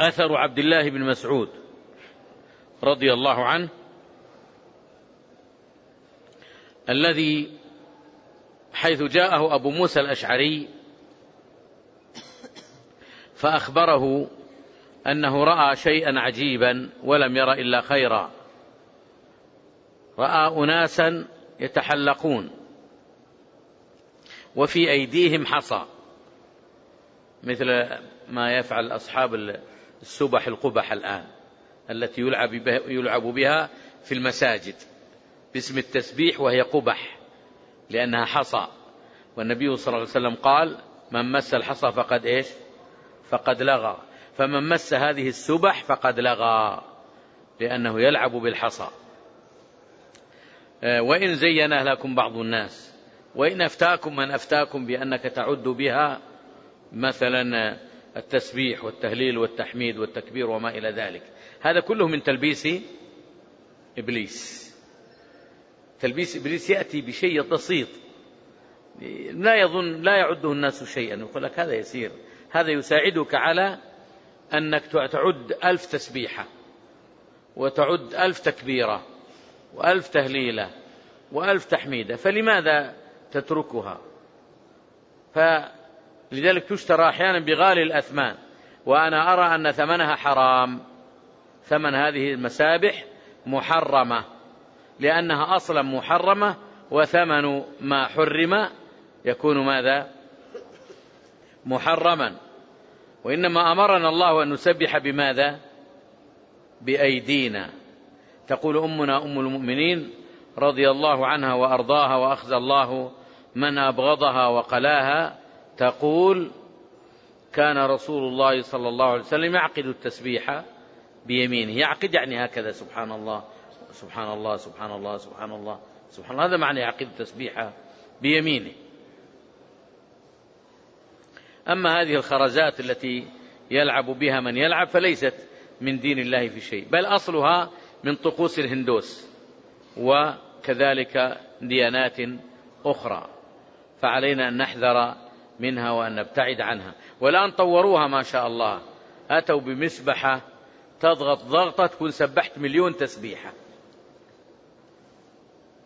أثر عبد الله بن مسعود رضي الله عنه الذي حيث جاءه أبو موسى الأشعري فأخبره أنه رأى شيئا عجيبا ولم ير إلا خيرا. رأى أناسا يتحلقون وفي أيديهم حصى مثل ما يفعل أصحاب السبح القبح الآن التي يلعب بها, يلعب بها في المساجد باسم التسبيح وهي قبح لأنها حصى. والنبي صلى الله عليه وسلم قال من مس الحصى فقد إيش؟ فقد لغى. فمن مس هذه السبح فقد لغى لأنه يلعب بالحصى. آه، وإن زينه لكم بعض الناس وإن أفتاكم من أفتاكم بأنك تعد بها مثلا التسبيح والتهليل والتحميد والتكبير وما إلى ذلك. هذا كله من تلبيس إبليس. تلبيس إبليس يأتي بشيء بسيط. لا يظن لا يعده الناس شيئا. يقول لك هذا يسير. هذا يساعدك على أنك تعد ألف تسبيحة وتعد ألف تكبيرة وألف تهليلة وألف تحميدة. فلماذا تتركها؟ فلذلك تشترى أحيانا بغالي الأثمان وأنا أرى أن ثمنها حرام. ثمن هذه المسابح محرمة لأنها أصلا محرمة وثمن ما حرم يكون ماذا؟ محرما. وإنما أمرنا الله أن نسبح بماذا؟ بأيدينا. تقول أمنا أم المؤمنين رضي الله عنها وأرضاها وأخزى الله من أبغضها وقلاها تقول كان رسول الله صلى الله عليه وسلم يعقد التسبيح بيمينه. يعقد يعني هكذا سبحان الله سبحان الله سبحان الله سبحان الله سبحان الله. هذا معنى يعقد التسبيح بيمينه. أما هذه الخرزات التي يلعب بها من يلعب فليست من دين الله في شيء بل أصلها من طقوس الهندوس وكذلك ديانات أخرى. فعلينا أن نحذر منها وأن نبتعد عنها. والآن طوروها ما شاء الله. أتوا بمسبحة تضغط ضغطة تكون سبحت مليون تسبيحة.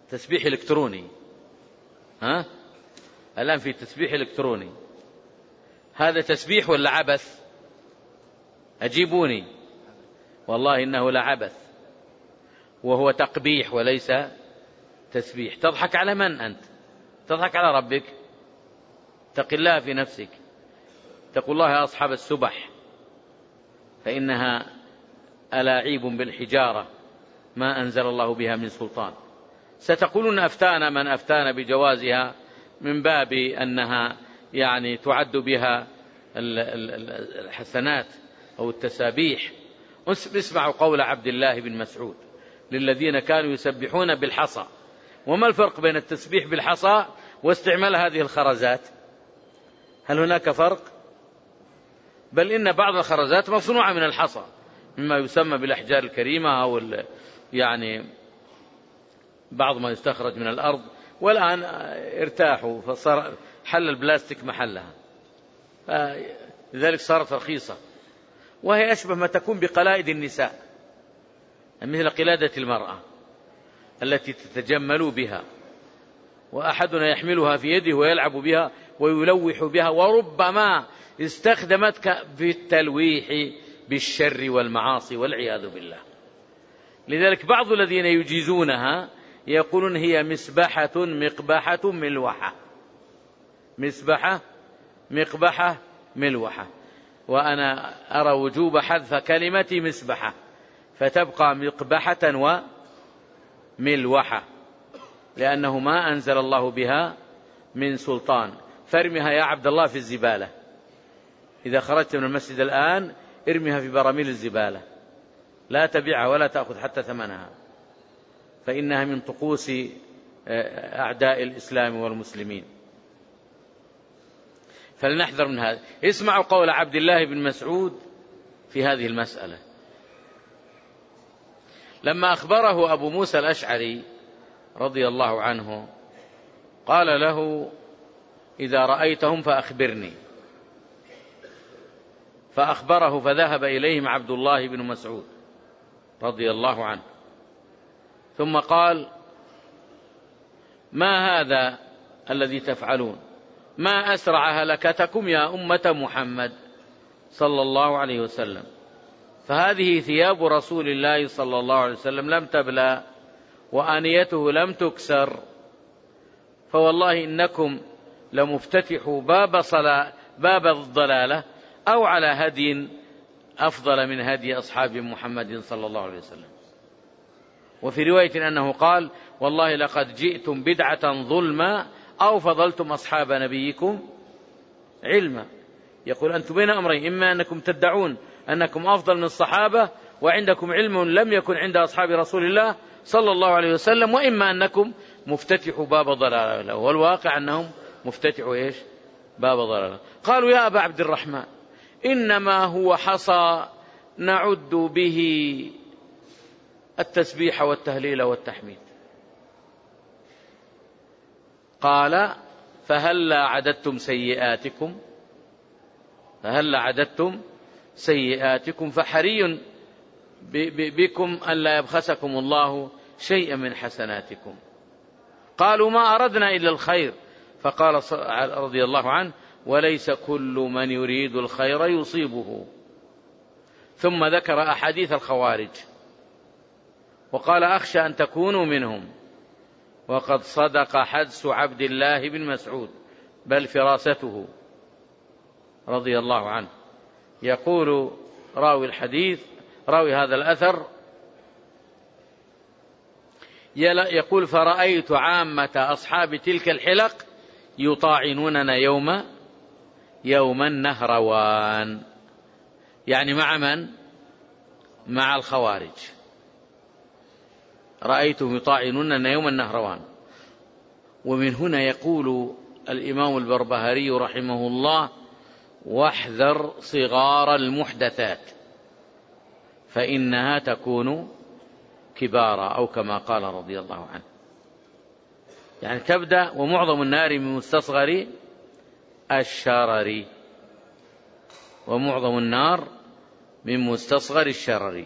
تسبيح إلكتروني. ها؟ الآن في تسبيح إلكتروني. هذا تسبيح ولا عبث؟ أجيبوني. والله إنه لعبث وهو تقبيح وليس تسبيح. تضحك على من أنت؟ تضحك على ربك؟ تق الله في نفسك. تقول الله يا أصحاب السبح فإنها ألاعيب بالحجارة ما أنزل الله بها من سلطان. ستقولون أفتانا من أفتانا بجوازها من باب أنها يعني تعد بها الحسنات أو التسابيح. اسمعوا قول عبد الله بن مسعود للذين كانوا يسبحون بالحصى. وما الفرق بين التسبيح بالحصى واستعمال هذه الخرزات؟ هل هناك فرق؟ بل إن بعض الخرزات مصنوعة من الحصى مما يسمى بالأحجار الكريمة أو يعني بعض ما يستخرج من الأرض. والآن ارتاحوا فصار حل البلاستيك محلها. لذلك صارت رخيصة. وهي أشبه ما تكون بقلائد النساء مثل قلادة المرأة التي تتجمل بها وأحدنا يحملها في يده ويلعب بها ويلوح بها وربما استخدمت في التلويح بالشر والمعاصي والعياذ بالله. لذلك بعض الذين يجيزونها يقولون هي مسبحة مقبحة ملوحة. مسبحة مقبحة ملوحة. وأنا أرى وجوب حذف كلمة مسبحة فتبقى مقبحة وملوحة لأنه ما أنزل الله بها من سلطان. فارمها يا عبد الله في الزبالة. إذا خرجت من المسجد الآن ارمها في براميل الزبالة. لا تبيعها ولا تأخذ حتى ثمنها. فإنها من طقوس آه، أعداء الإسلام والمسلمين. فلنحذر من هذا. اسمعوا قول عبد الله بن مسعود في هذه المسألة. لما أخبره أبو موسى الأشعري رضي الله عنه قال له إذا رأيتهم فأخبرني. فأخبره فذهب إليهم عبد الله بن مسعود رضي الله عنه. ثم قال ما هذا الذي تفعلون؟ ما أسرع هلكتكم يا أمة محمد صلى الله عليه وسلم؟ فهذه ثياب رسول الله صلى الله عليه وسلم لم تبلى وآنيته لم تكسر. فوالله إنكم لمفتتحوا باب صلاة باب الضلالة أو على هدي أفضل من هدي أصحاب محمد صلى الله عليه وسلم. وفي رواية أنه قال والله لقد جئتم بدعة ظلما أو فضلتم أصحاب نبيكم علما. يقول أنتم بين أمرين إما أنكم تدعون أنكم أفضل من الصحابة وعندكم علم لم يكن عند أصحاب رسول الله صلى الله عليه وسلم وإما أنكم مفتتحوا باب ضلالة. والواقع أنهم مفتتحوا إيش؟ باب ضلالة. قالوا يا أبا عبد الرحمن إنما هو حصى نعد به التسبيح والتهليل والتحميد. قال فهلا عددتم سيئاتكم؟ فهلا عددتم سيئاتكم؟ فحري بكم ألا يبخسكم الله شيئا من حسناتكم. قالوا ما أردنا إلا الخير. فقال رضي الله عنه وليس كل من يريد الخير يصيبه. ثم ذكر أحاديث الخوارج. وقال أخشى أن تكونوا منهم. وقد صدق حدس عبد الله بن مسعود بل فراسته. رضي الله عنه. يقول راوي الحديث راوي هذا الأثر يقول فرأيت عامة أصحاب تلك الحلق يطاعنوننا يوم يوم النهروان. يعني مع من؟ مع الخوارج. رأيتهم يطاعنوننا يوم النهروان. ومن هنا يقول الإمام البربهاري رحمه الله واحذر صغار المحدثات فإنها تكون كبارا أو كما قال رضي الله عنه. يعني تبدأ ومعظم النار من مستصغر الشرر. ومعظم النار من مستصغر الشرر.